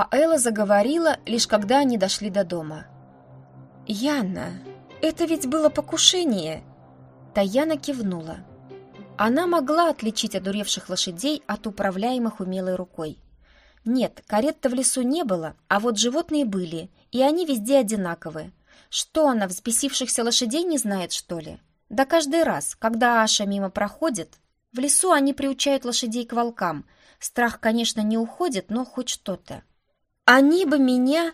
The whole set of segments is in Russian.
А Элла заговорила, лишь когда они дошли до дома. «Яна, это ведь было покушение!» Таяна кивнула. Она могла отличить одуревших лошадей от управляемых умелой рукой. Нет, карет-то в лесу не было, а вот животные были, и они везде одинаковые. Что она, взбесившихся лошадей не знает, что ли? Да каждый раз, когда Аша мимо проходит, в лесу они приучают лошадей к волкам. Страх, конечно, не уходит, но хоть что-то. Они бы меня...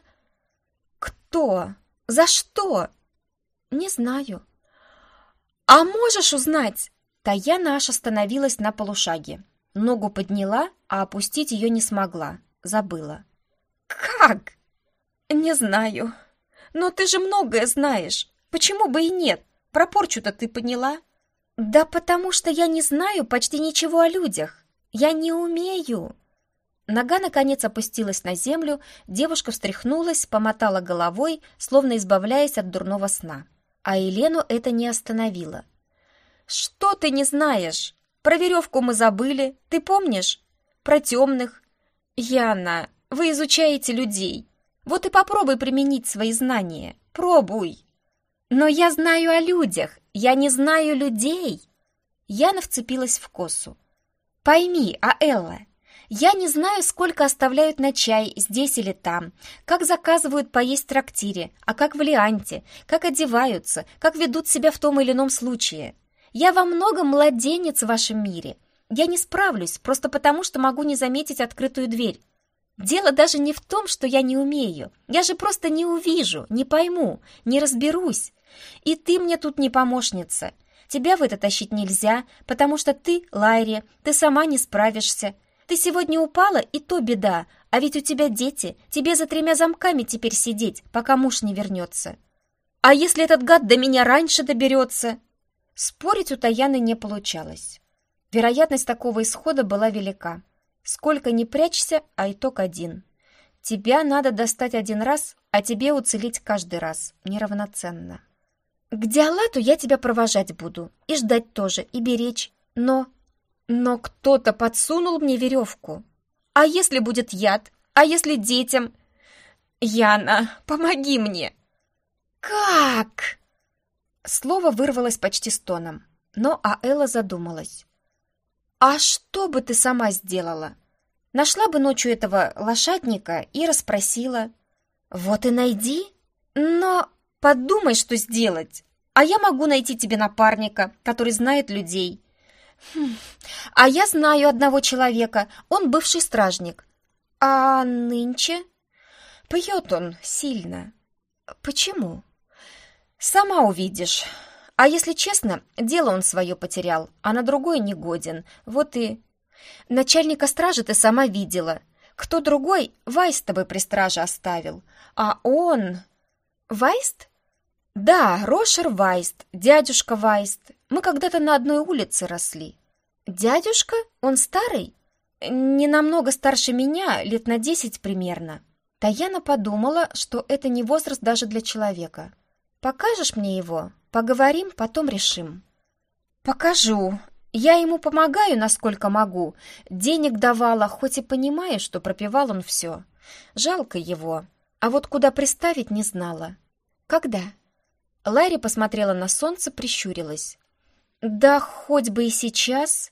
Кто? За что? Не знаю. А можешь узнать? Таяна аж остановилась на полушаге. Ногу подняла, а опустить ее не смогла. Забыла. «Как?» «Не знаю. Но ты же многое знаешь. Почему бы и нет? Про порчу-то ты поняла?» «Да потому что я не знаю почти ничего о людях. Я не умею». Нога, наконец, опустилась на землю, девушка встряхнулась, помотала головой, словно избавляясь от дурного сна. А Елену это не остановило. «Что ты не знаешь? Про веревку мы забыли, ты помнишь? Про темных? Яна, вы изучаете людей. Вот и попробуй применить свои знания. Пробуй!» «Но я знаю о людях, я не знаю людей!» Яна вцепилась в косу. «Пойми, а Элла, я не знаю, сколько оставляют на чай здесь или там, как заказывают поесть в трактире, а как в Лианте, как одеваются, как ведут себя в том или ином случае. Я во многом младенец в вашем мире. Я не справлюсь, просто потому, что могу не заметить открытую дверь. Дело даже не в том, что я не умею. Я же просто не увижу, не пойму, не разберусь. И ты мне тут не помощница. Тебя в это тащить нельзя, потому что ты, Лайри, ты сама не справишься. Ты сегодня упала, и то беда, а ведь у тебя дети, тебе за тремя замками теперь сидеть, пока муж не вернется. А если этот гад до меня раньше доберется? Спорить у Таяны не получалось. Вероятность такого исхода была велика. Сколько ни прячься, а итог один. Тебя надо достать один раз, а тебе уцелеть каждый раз. Неравноценно. К Диалату я тебя провожать буду. И ждать тоже, и беречь. Но... Но кто-то подсунул мне веревку. А если будет яд? А если детям? Яна, помоги мне. Как? Слово вырвалось почти стоном, но Аэла задумалась. «А что бы ты сама сделала? Нашла бы ночью этого лошадника и расспросила. Вот и найди. Но подумай, что сделать. А я могу найти тебе напарника, который знает людей. Хм. А я знаю одного человека, он бывший стражник. А нынче? Пьет он сильно. Почему? Сама увидишь. А если честно, дело он свое потерял, а на другое не годен. Вот и... Начальника стражи ты сама видела. Кто другой Вайст тобой при страже оставил. А он... Вайст? Да, Рошер Вайст, дядюшка Вайст. Мы когда-то на одной улице росли. Дядюшка? Он старый? Не намного старше меня, лет на десять примерно. Таяна подумала, что это не возраст даже для человека. Покажешь мне его? Поговорим, потом решим. Покажу. Я ему помогаю, насколько могу. Денег давала, хоть и понимаю, что пропивал он все. Жалко его. А вот куда приставить не знала. Когда? Ларри посмотрела на солнце, прищурилась. Да хоть бы и сейчас.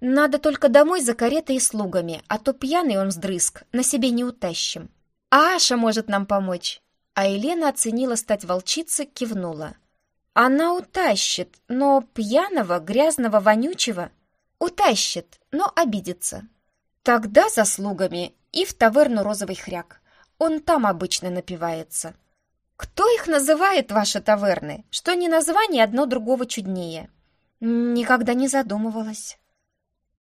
Надо только домой за каретой и слугами, а то пьяный он вздрызг, на себе не утащим. А Аша может нам помочь. А Елена оценила стать волчицей, кивнула. Она утащит, но пьяного, грязного, вонючего утащит, но обидится. Тогда за слугами и в таверну «Розовый хряк». Он там обычно напивается. Кто их называет, ваши таверны? Что не название, одно другого чуднее. Никогда не задумывалась.